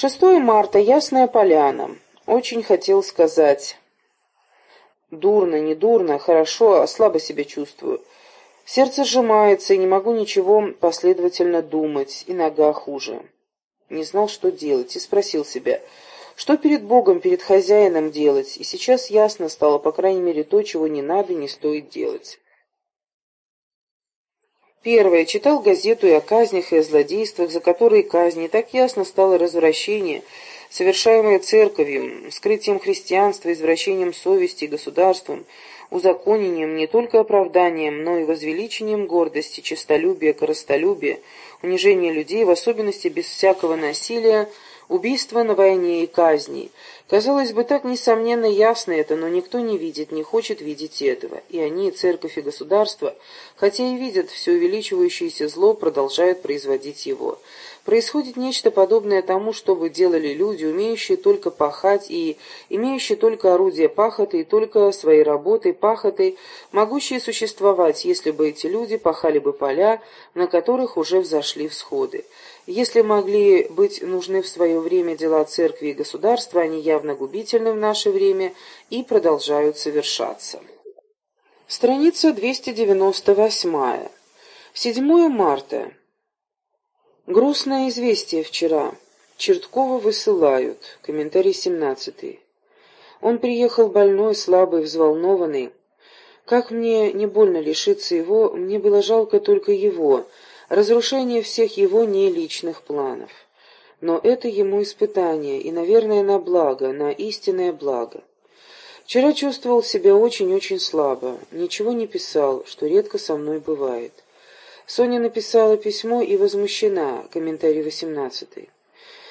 6 марта, Ясная Поляна. Очень хотел сказать. Дурно, не дурно, хорошо, а слабо себя чувствую. Сердце сжимается, и не могу ничего последовательно думать, и нога хуже. Не знал, что делать, и спросил себя, что перед Богом, перед хозяином делать, и сейчас ясно стало, по крайней мере, то, чего не надо, не стоит делать. Первое. Читал газету и о казнях, и о злодействах, за которые казни. Так ясно стало развращение, совершаемое церковью, скрытием христианства, извращением совести государством, узаконением, не только оправданием, но и возвеличением гордости, честолюбия, коростолюбия, унижения людей, в особенности без всякого насилия, убийства на войне и казни. Казалось бы, так несомненно ясно это, но никто не видит, не хочет видеть этого. И они, церковь и государство, хотя и видят все увеличивающееся зло, продолжают производить его. Происходит нечто подобное тому, что бы делали люди, умеющие только пахать и имеющие только орудие пахоты и только своей работой пахотой, могущие существовать, если бы эти люди пахали бы поля, на которых уже взошли всходы. Если могли быть нужны в свое время дела церкви и государства, они явно губительны в наше время и продолжают совершаться. Страница 298. 7 марта. Грустное известие вчера. Черткова высылают. Комментарий 17. Он приехал больной, слабый, взволнованный. Как мне не больно лишиться его, мне было жалко только его — разрушение всех его неличных планов. Но это ему испытание, и, наверное, на благо, на истинное благо. Вчера чувствовал себя очень-очень слабо, ничего не писал, что редко со мной бывает. Соня написала письмо и возмущена, комментарий 18.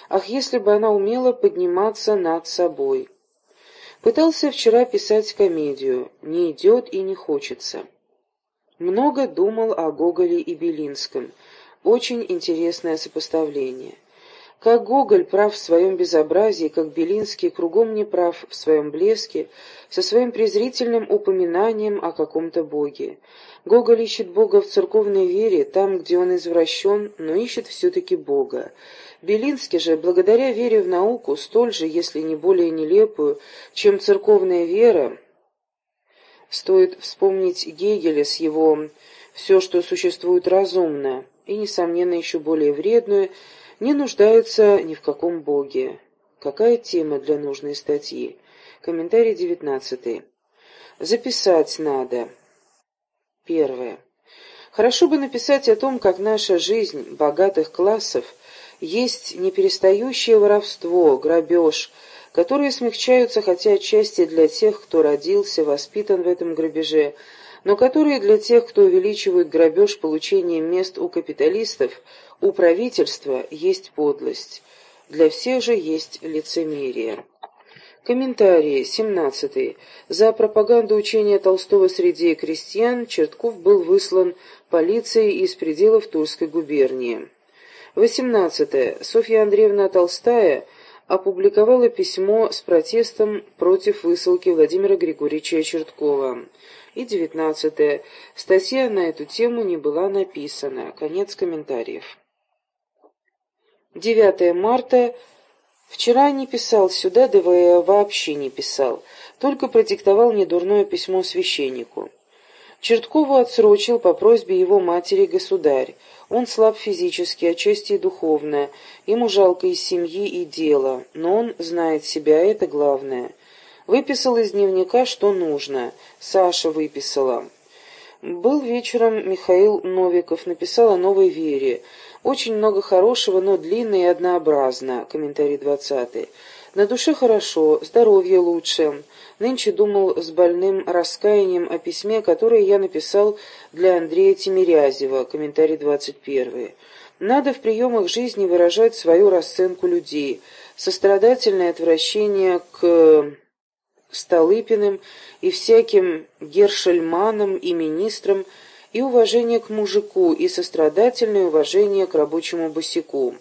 Ах, если бы она умела подниматься над собой. Пытался вчера писать комедию, не идет и не хочется. Много думал о Гоголе и Белинском. Очень интересное сопоставление. Как Гоголь прав в своем безобразии, как Белинский кругом не прав в своем блеске, со своим презрительным упоминанием о каком-то боге. Гоголь ищет бога в церковной вере, там, где он извращен, но ищет все-таки бога. Белинский же, благодаря вере в науку, столь же, если не более нелепую, чем церковная вера, Стоит вспомнить Гегеля с его «все, что существует разумно», и, несомненно, еще более вредную, не нуждается ни в каком боге. Какая тема для нужной статьи? Комментарий девятнадцатый. Записать надо. Первое. Хорошо бы написать о том, как наша жизнь богатых классов есть неперестающее воровство, грабеж, которые смягчаются хотя отчасти для тех, кто родился, воспитан в этом грабеже, но которые для тех, кто увеличивает грабеж получением мест у капиталистов, у правительства, есть подлость. Для всех же есть лицемерие. Комментарий 17. За пропаганду учения Толстого среди крестьян Чертков был выслан полицией из пределов Тульской губернии. 18. Софья Андреевна Толстая опубликовала письмо с протестом против высылки Владимира Григорьевича Черткова. И девятнадцатое. Статья на эту тему не была написана. Конец комментариев. 9 марта. Вчера не писал сюда, да вообще не писал. Только продиктовал недурное письмо священнику. Черткову отсрочил по просьбе его матери государь. Он слаб физически, отчасти и духовно, ему жалко и семьи, и дела, но он знает себя, это главное. Выписал из дневника, что нужно. Саша выписала. Был вечером Михаил Новиков, написал о новой вере. Очень много хорошего, но длинно и однообразно. Комментарий двадцатый. На душе хорошо, здоровье лучше. Нынче думал с больным раскаянием о письме, которое я написал для Андрея Тимирязева, комментарий 21. Надо в приемах жизни выражать свою расценку людей, сострадательное отвращение к Столыпиным и всяким Гершельманам и министрам, и уважение к мужику, и сострадательное уважение к рабочему босику.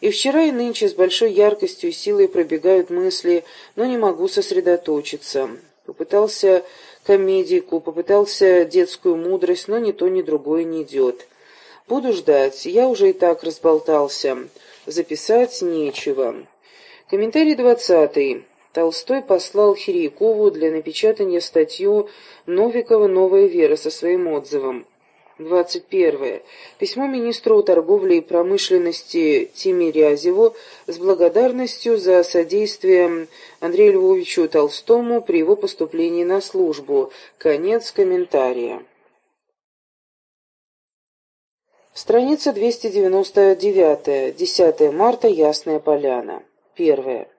И вчера, и нынче с большой яркостью и силой пробегают мысли, но не могу сосредоточиться. Попытался комедику, попытался детскую мудрость, но ни то, ни другое не идет. Буду ждать, я уже и так разболтался. Записать нечего. Комментарий двадцатый. Толстой послал Хириякову для напечатания статью Новикова «Новая вера» со своим отзывом. 21. Письмо министру торговли и промышленности Тимирязеву с благодарностью за содействие Андрею Львовичу Толстому при его поступлении на службу. Конец комментария. Страница 299. 10 марта. Ясная поляна. Первое.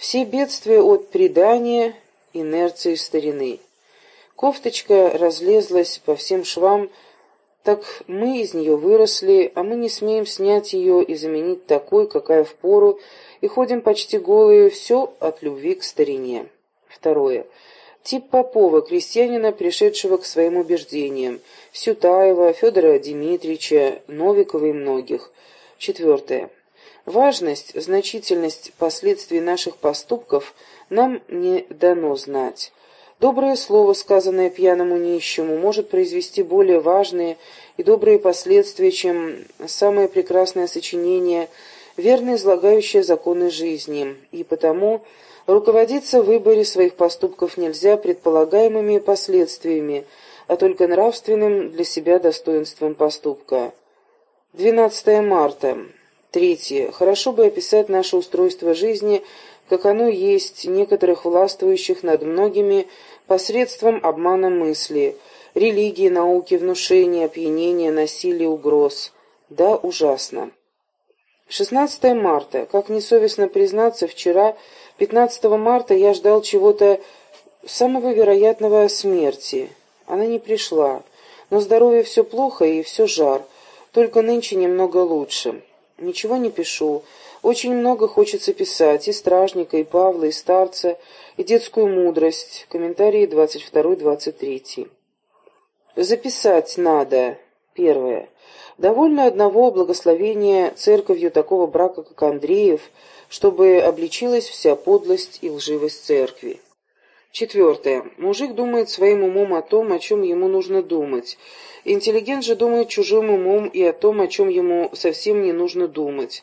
Все бедствия от предания, инерции старины. Кофточка разлезлась по всем швам, так мы из нее выросли, а мы не смеем снять ее и заменить такой, какая в пору, и ходим почти голые, все от любви к старине. Второе. Тип Попова, крестьянина, пришедшего к своим убеждениям, Сютаева, Федора Дмитриевича, Новикова и многих. Четвертое. Важность, значительность последствий наших поступков нам не дано знать. Доброе слово, сказанное пьяному нищему, может произвести более важные и добрые последствия, чем самое прекрасное сочинение, верно излагающее законы жизни, и потому руководиться в выборе своих поступков нельзя предполагаемыми последствиями, а только нравственным для себя достоинством поступка. 12 марта. Третье. Хорошо бы описать наше устройство жизни, как оно есть, некоторых властвующих над многими, посредством обмана мысли, религии, науки, внушения, опьянения, насилия, угроз. Да, ужасно. 16 марта. Как несовестно признаться, вчера, 15 марта, я ждал чего-то самого вероятного смерти. Она не пришла. Но здоровье все плохо и все жар. Только нынче немного лучше. Ничего не пишу. Очень много хочется писать. И стражника, и Павла, и старца, и детскую мудрость. Комментарии 22-23. Записать надо. Первое. Довольно одного благословения церковью такого брака, как Андреев, чтобы обличилась вся подлость и лживость церкви. Четвертое. Мужик думает своим умом о том, о чем ему нужно думать. Интеллигент же думает чужим умом и о том, о чем ему совсем не нужно думать.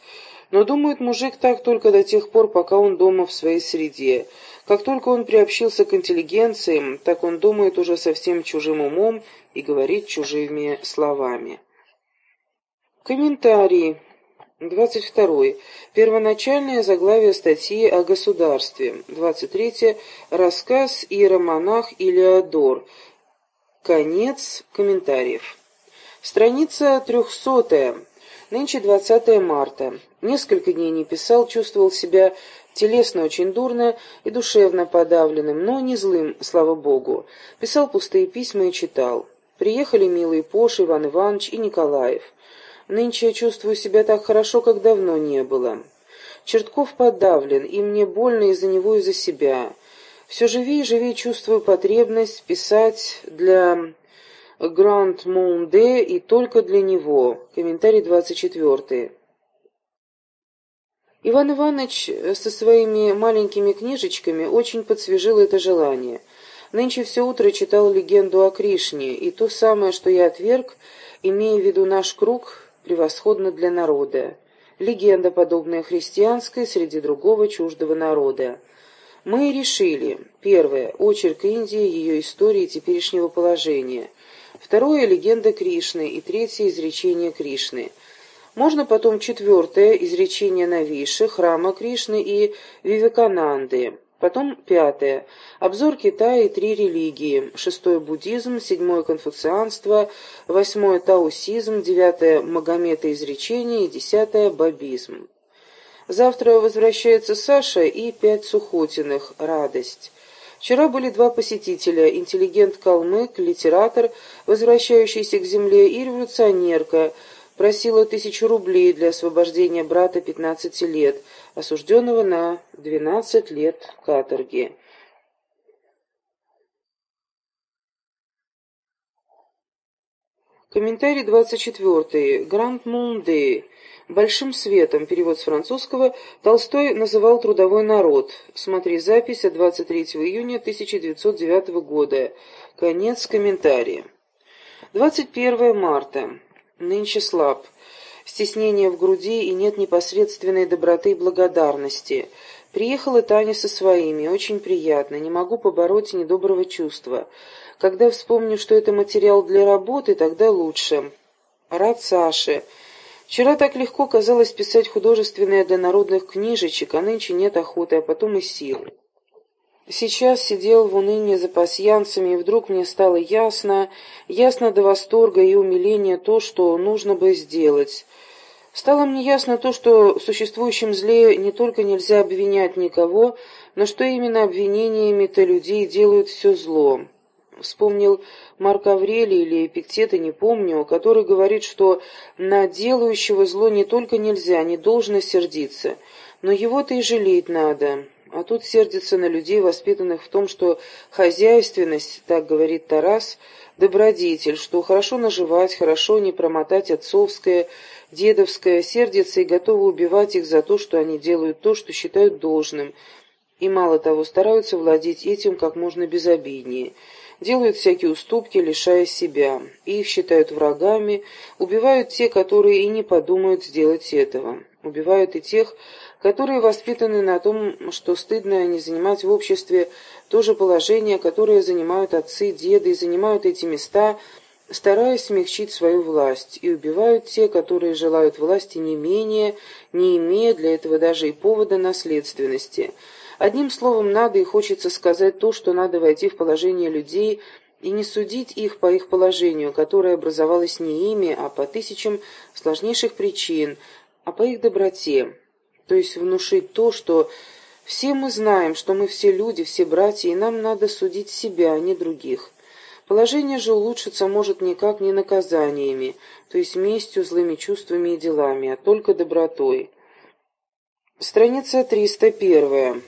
Но думает мужик так только до тех пор, пока он дома в своей среде. Как только он приобщился к интеллигенции, так он думает уже совсем чужим умом и говорит чужими словами. Комментарий. 22. Первоначальное заглавие статьи о государстве. 23. Рассказ Иеромонах Илеодор. Конец комментариев. Страница 300. Нынче 20 марта. Несколько дней не писал, чувствовал себя телесно очень дурно и душевно подавленным, но не злым, слава богу. Писал пустые письма и читал. Приехали милые Пош, Иван Иванович и Николаев. Нынче я чувствую себя так хорошо, как давно не было. Чертков подавлен, и мне больно из-за него и за себя. Все живее и живее чувствую потребность писать для Гранд Монде и только для него. Комментарий 24. Иван Иванович со своими маленькими книжечками очень подсвежил это желание. Нынче все утро читал легенду о Кришне, и то самое, что я отверг, имея в виду наш круг, превосходно для народа. Легенда, подобная христианской, среди другого чуждого народа. Мы решили. Первое. Очерк Индии, ее истории и теперешнего положения. Второе. Легенда Кришны. И третье. Изречение Кришны. Можно потом четвертое изречение Навиши, храма Кришны и Вивекананды. Потом пятое. Обзор Китая и три религии. Шестое – буддизм, седьмое – конфуцианство, восьмое – таосизм, девятое – Магомета и десятое – бабизм. Завтра возвращается Саша и пять Сухотиных. Радость. Вчера были два посетителя – интеллигент-калмык, литератор, возвращающийся к земле, и революционерка – просила тысячу рублей для освобождения брата 15 лет, осужденного на 12 лет каторги. Комментарий 24. Гранд Мунде. Большим светом, перевод с французского, Толстой называл трудовой народ. Смотри запись от 23 июня 1909 года. Конец комментария. 21 марта. Нынче слаб. Стеснение в груди и нет непосредственной доброты и благодарности. Приехала Таня со своими, очень приятно, не могу побороть недоброго чувства. Когда вспомню, что это материал для работы, тогда лучше. Рад Саше. Вчера так легко казалось писать художественные для народных книжечек, а нынче нет охоты, а потом и силы. Сейчас сидел в унынии за пасьянцами, и вдруг мне стало ясно, ясно до восторга и умиления то, что нужно бы сделать. Стало мне ясно то, что в существующем зле не только нельзя обвинять никого, но что именно обвинениями-то людей делают все зло. Вспомнил Марк Аврелий или Эпиктета, не помню, который говорит, что на делающего зло не только нельзя, не должно сердиться, но его-то и жалеть надо. А тут сердится на людей, воспитанных в том, что хозяйственность, так говорит Тарас, добродетель, что хорошо наживать, хорошо не промотать отцовское, дедовское, сердится и готова убивать их за то, что они делают то, что считают должным, и мало того, стараются владеть этим как можно безобиднее – делают всякие уступки, лишая себя. Их считают врагами, убивают те, которые и не подумают сделать этого. Убивают и тех, которые воспитаны на том, что стыдно не занимать в обществе то же положение, которое занимают отцы, деды, и занимают эти места, стараясь смягчить свою власть, и убивают те, которые желают власти не менее, не имея для этого даже и повода наследственности – Одним словом, надо и хочется сказать то, что надо войти в положение людей и не судить их по их положению, которое образовалось не ими, а по тысячам сложнейших причин, а по их доброте. То есть внушить то, что все мы знаем, что мы все люди, все братья, и нам надо судить себя, а не других. Положение же улучшиться может никак не наказаниями, то есть местью, злыми чувствами и делами, а только добротой. Страница 301.